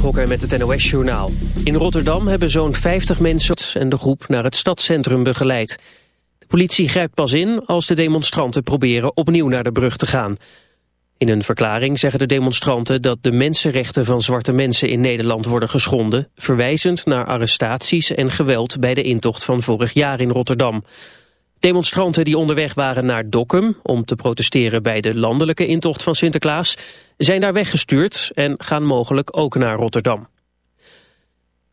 Mark met het NOS Journaal. In Rotterdam hebben zo'n 50 mensen en de groep naar het stadscentrum begeleid. De politie grijpt pas in als de demonstranten proberen opnieuw naar de brug te gaan. In een verklaring zeggen de demonstranten dat de mensenrechten van zwarte mensen in Nederland worden geschonden, verwijzend naar arrestaties en geweld bij de intocht van vorig jaar in Rotterdam. Demonstranten die onderweg waren naar Dokkum om te protesteren bij de landelijke intocht van Sinterklaas zijn daar weggestuurd en gaan mogelijk ook naar Rotterdam.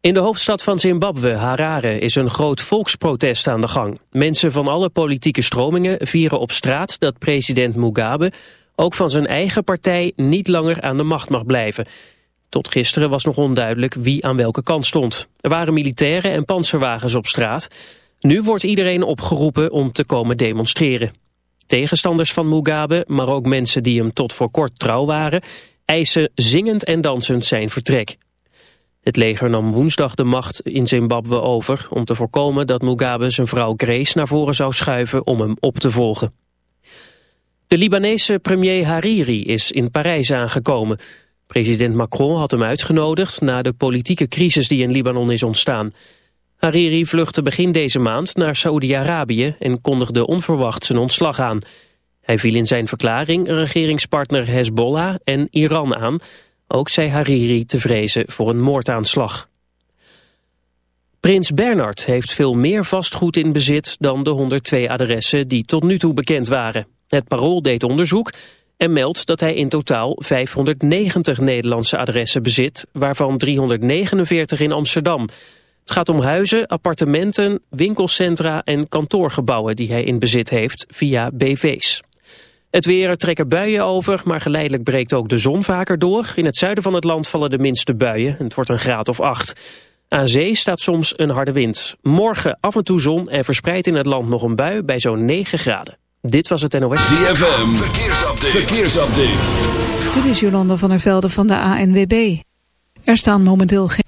In de hoofdstad van Zimbabwe, Harare, is een groot volksprotest aan de gang. Mensen van alle politieke stromingen vieren op straat dat president Mugabe ook van zijn eigen partij niet langer aan de macht mag blijven. Tot gisteren was nog onduidelijk wie aan welke kant stond. Er waren militairen en panzerwagens op straat. Nu wordt iedereen opgeroepen om te komen demonstreren. Tegenstanders van Mugabe, maar ook mensen die hem tot voor kort trouw waren, eisen zingend en dansend zijn vertrek. Het leger nam woensdag de macht in Zimbabwe over om te voorkomen dat Mugabe zijn vrouw Grace naar voren zou schuiven om hem op te volgen. De Libanese premier Hariri is in Parijs aangekomen. President Macron had hem uitgenodigd na de politieke crisis die in Libanon is ontstaan. Hariri vluchtte begin deze maand naar Saoedi-Arabië en kondigde onverwacht zijn ontslag aan. Hij viel in zijn verklaring regeringspartner Hezbollah en Iran aan. Ook zei Hariri te vrezen voor een moordaanslag. Prins Bernard heeft veel meer vastgoed in bezit dan de 102 adressen die tot nu toe bekend waren. Het Parool deed onderzoek en meldt dat hij in totaal 590 Nederlandse adressen bezit, waarvan 349 in Amsterdam. Het gaat om huizen, appartementen, winkelcentra en kantoorgebouwen die hij in bezit heeft via BV's. Het weer, trekken buien over, maar geleidelijk breekt ook de zon vaker door. In het zuiden van het land vallen de minste buien. Het wordt een graad of acht. Aan zee staat soms een harde wind. Morgen af en toe zon en verspreid in het land nog een bui bij zo'n 9 graden. Dit was het NOS. ZFM, verkeersupdate. verkeersupdate. Dit is Jolanda van der Velde van de ANWB. Er staan momenteel geen...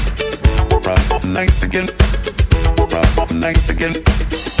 Thanks again. Night again.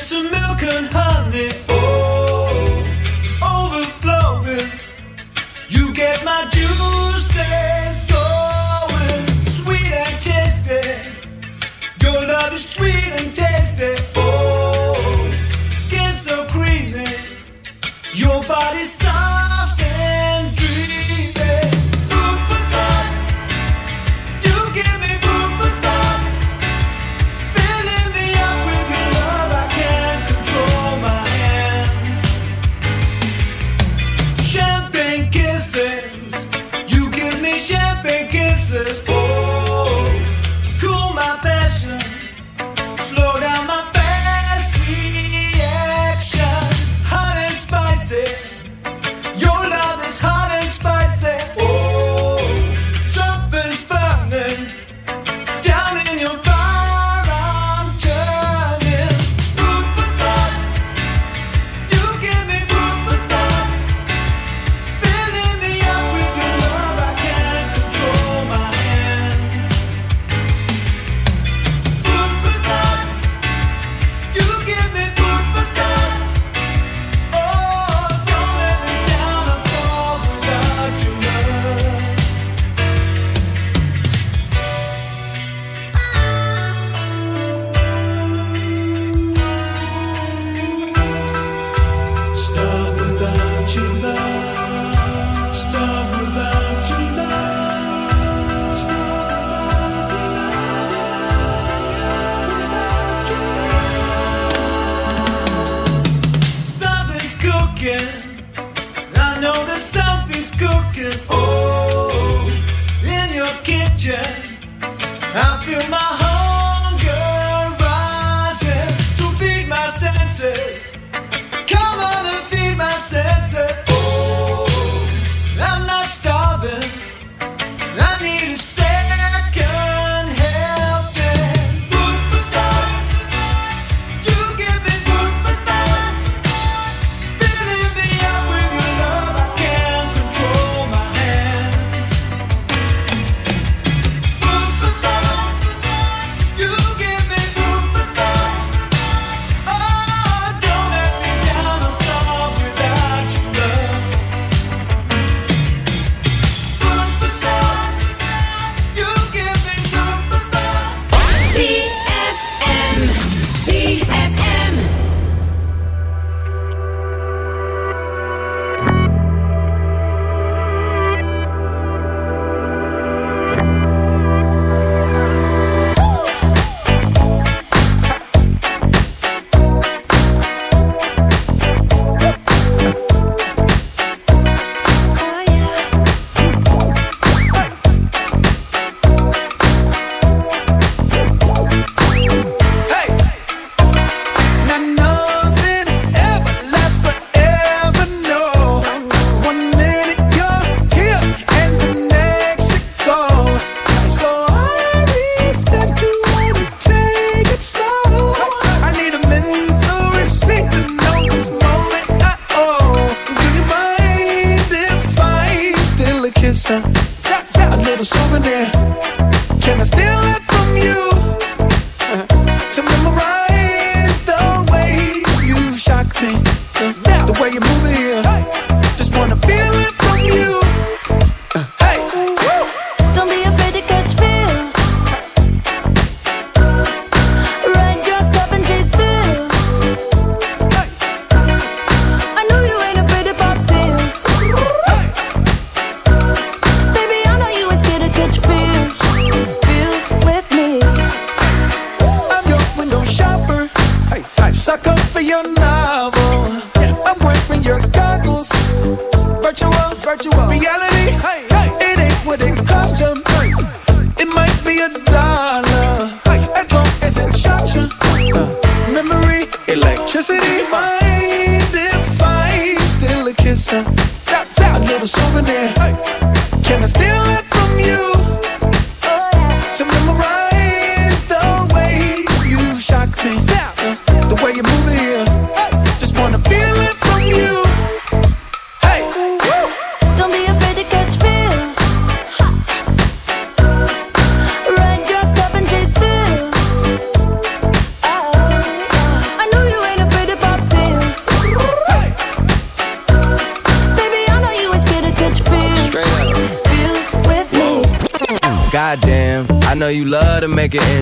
some milk and honey. say. you moving here? Hey.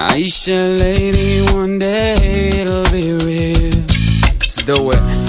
Aisha, lady, one day it'll be real. So do it.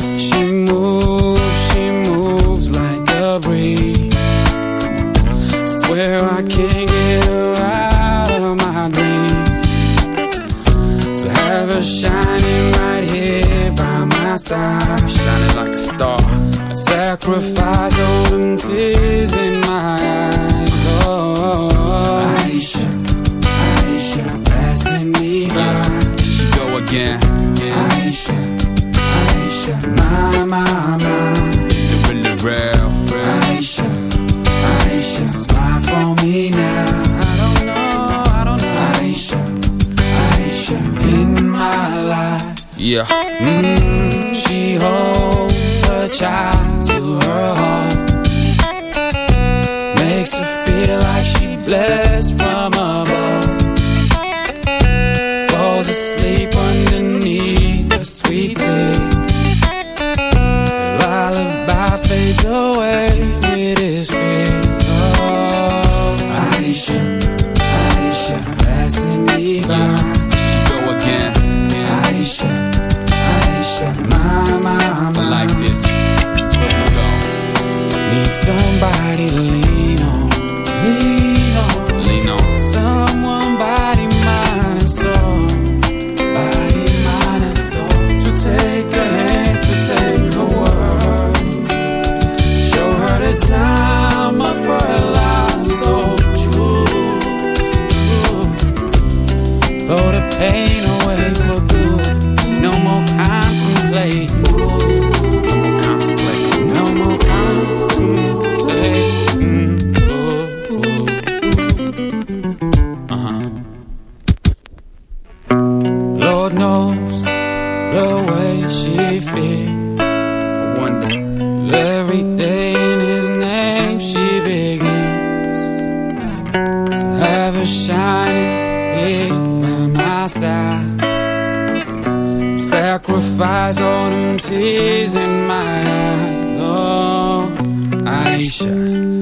sacrifice all them tears in my eyes. Oh, Aisha,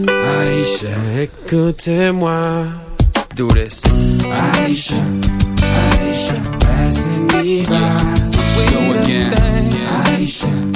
Aisha, écoutez-moi. Let's do this. Aisha, Aisha, passing me by. Go again. Aisha.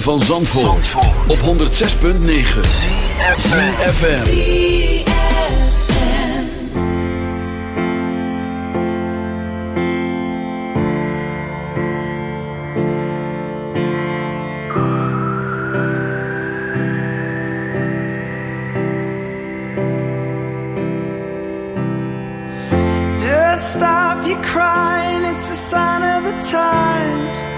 van Zandvoort, Zandvoort. op 106.9 CFFM Just stop your crying, it's a sign of the times.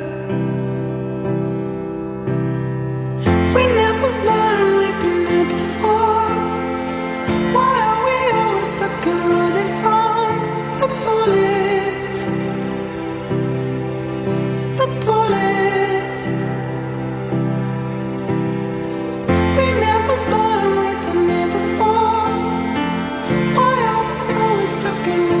to me.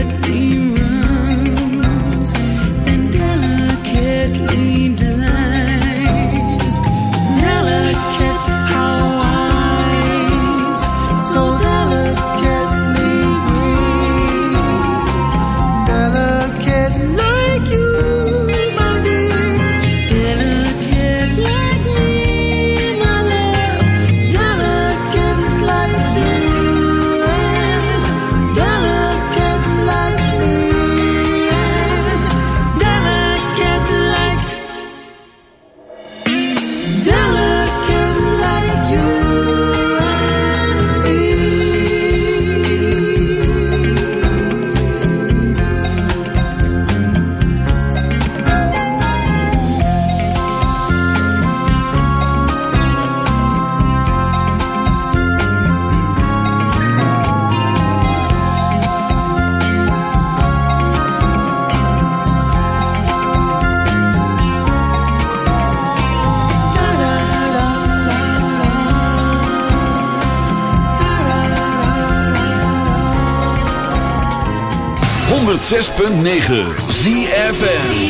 secretly 106.9 ZFN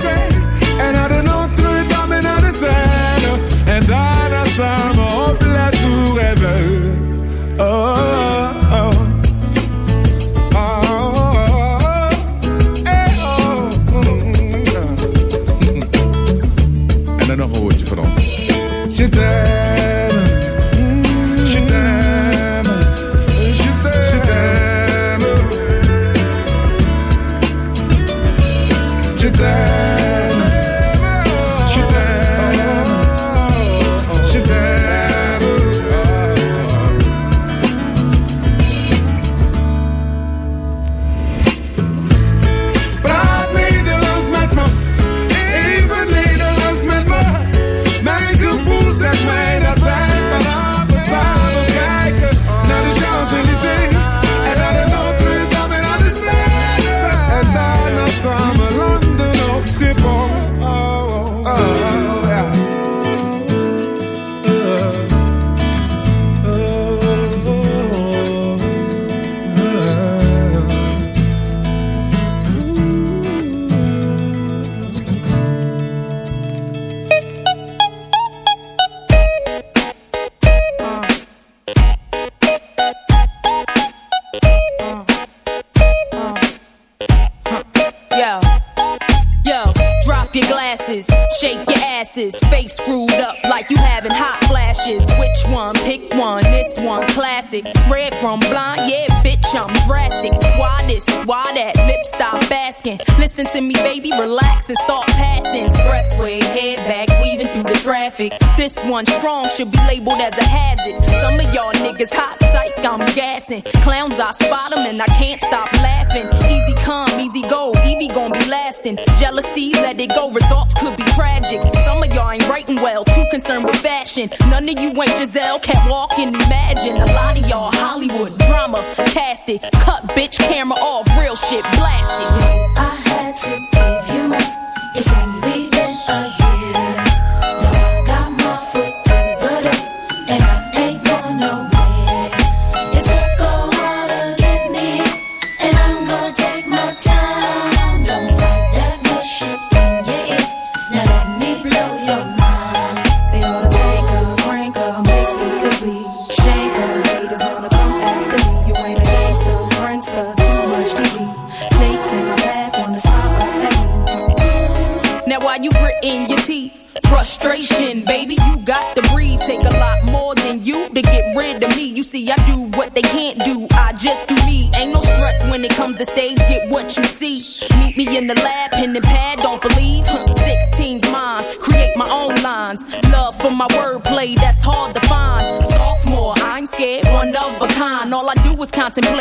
zijn. En naar de Notre-Dame Oh.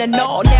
and all. Now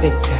victor.